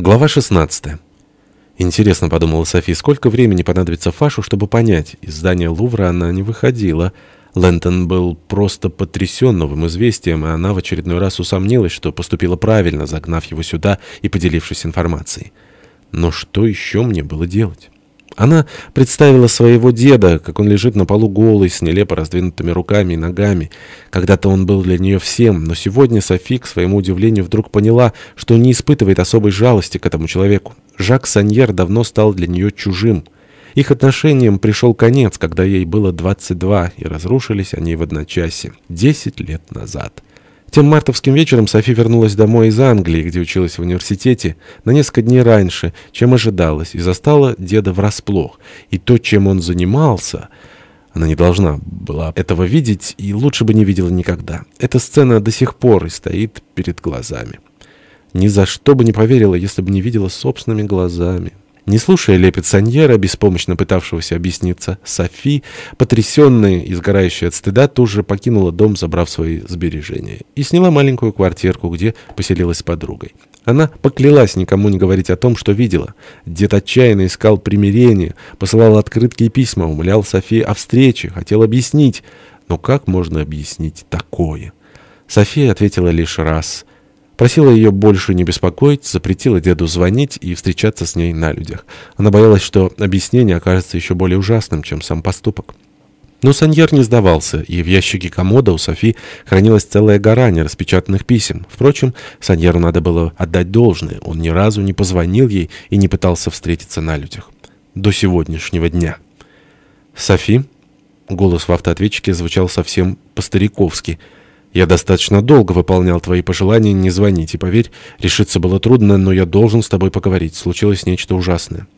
Глава 16. Интересно, подумала Софи, сколько времени понадобится Фашу, чтобы понять. Из здания Лувра она не выходила. Лэнтон был просто потрясен новым известием, и она в очередной раз усомнилась, что поступила правильно, загнав его сюда и поделившись информацией. Но что еще мне было делать? Она представила своего деда, как он лежит на полу голый, с нелепо раздвинутыми руками и ногами. Когда-то он был для нее всем, но сегодня Софи, к своему удивлению, вдруг поняла, что не испытывает особой жалости к этому человеку. Жак Саньер давно стал для нее чужим. Их отношениям пришел конец, когда ей было 22, и разрушились они в одночасье, 10 лет назад. Тем мартовским вечером Софи вернулась домой из Англии, где училась в университете, на несколько дней раньше, чем ожидалось, и застала деда врасплох. И то, чем он занимался... Она не должна была этого видеть, и лучше бы не видела никогда. Эта сцена до сих пор и стоит перед глазами. Ни за что бы не поверила, если бы не видела собственными глазами. Не слушая лепет беспомощно пытавшегося объясниться, Софи, потрясенная и сгорающая от стыда, тут же покинула дом, забрав свои сбережения, и сняла маленькую квартирку, где поселилась с подругой. Она поклялась никому не говорить о том, что видела. Дед отчаянно искал примирения, посылал открытки и письма, умолял Софи о встрече, хотел объяснить. Но как можно объяснить такое? София ответила лишь раз — Просила ее больше не беспокоить, запретила деду звонить и встречаться с ней на людях. Она боялась, что объяснение окажется еще более ужасным, чем сам поступок. Но Саньер не сдавался, и в ящике комода у Софи хранилась целая гора нераспечатанных писем. Впрочем, Саньеру надо было отдать должное. Он ни разу не позвонил ей и не пытался встретиться на людях. До сегодняшнего дня. «Софи?» Голос в автоответчике звучал совсем по-стариковски – я достаточно долго выполнял твои пожелания не звонить, и поверь, решиться было трудно, но я должен с тобой поговорить. Случилось нечто ужасное».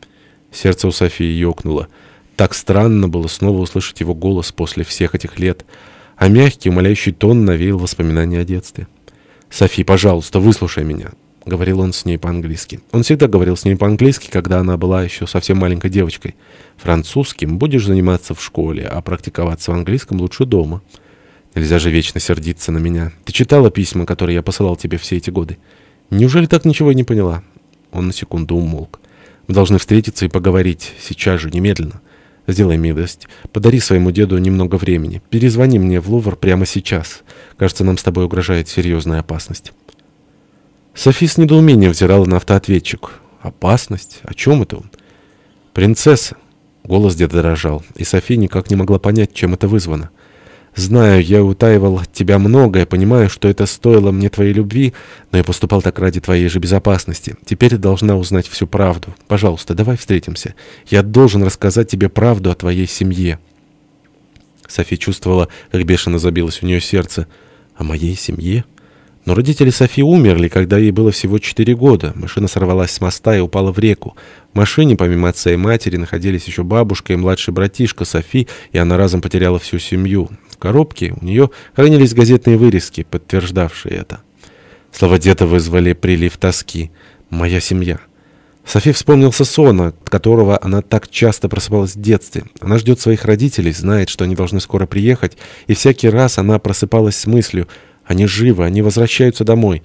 Сердце у Софии ёкнуло. Так странно было снова услышать его голос после всех этих лет, а мягкий, умоляющий тон навеял воспоминания о детстве. «Софи, пожалуйста, выслушай меня», — говорил он с ней по-английски. Он всегда говорил с ней по-английски, когда она была еще совсем маленькой девочкой. «Французским будешь заниматься в школе, а практиковаться в английском лучше дома». Нельзя же вечно сердиться на меня. Ты читала письма, которые я посылал тебе все эти годы? Неужели так ничего и не поняла?» Он на секунду умолк. «Мы должны встретиться и поговорить. Сейчас же, немедленно. Сделай милость. Подари своему деду немного времени. Перезвони мне в Лувр прямо сейчас. Кажется, нам с тобой угрожает серьезная опасность». Софи с недоумением взирала на автоответчик. «Опасность? О чем это он?» «Принцесса!» Голос деда дрожал, и Софи никак не могла понять, чем это вызвано. Знаю, я утаивал от тебя многое, понимаю, что это стоило мне твоей любви, но я поступал так ради твоей же безопасности. Теперь должна узнать всю правду. Пожалуйста, давай встретимся. Я должен рассказать тебе правду о твоей семье». Софи чувствовала, как бешено забилось у нее сердце. «О моей семье?» Но родители Софи умерли, когда ей было всего 4 года. Машина сорвалась с моста и упала в реку. В машине, помимо отца и матери, находились еще бабушка и младший братишка Софи, и она разом потеряла всю семью коробке у нее хранились газетные вырезки, подтверждавшие это. Слова деда вызвали прилив тоски. «Моя семья». Софи вспомнился сон, от которого она так часто просыпалась в детстве. Она ждет своих родителей, знает, что они должны скоро приехать, и всякий раз она просыпалась с мыслью «Они живы, они возвращаются домой».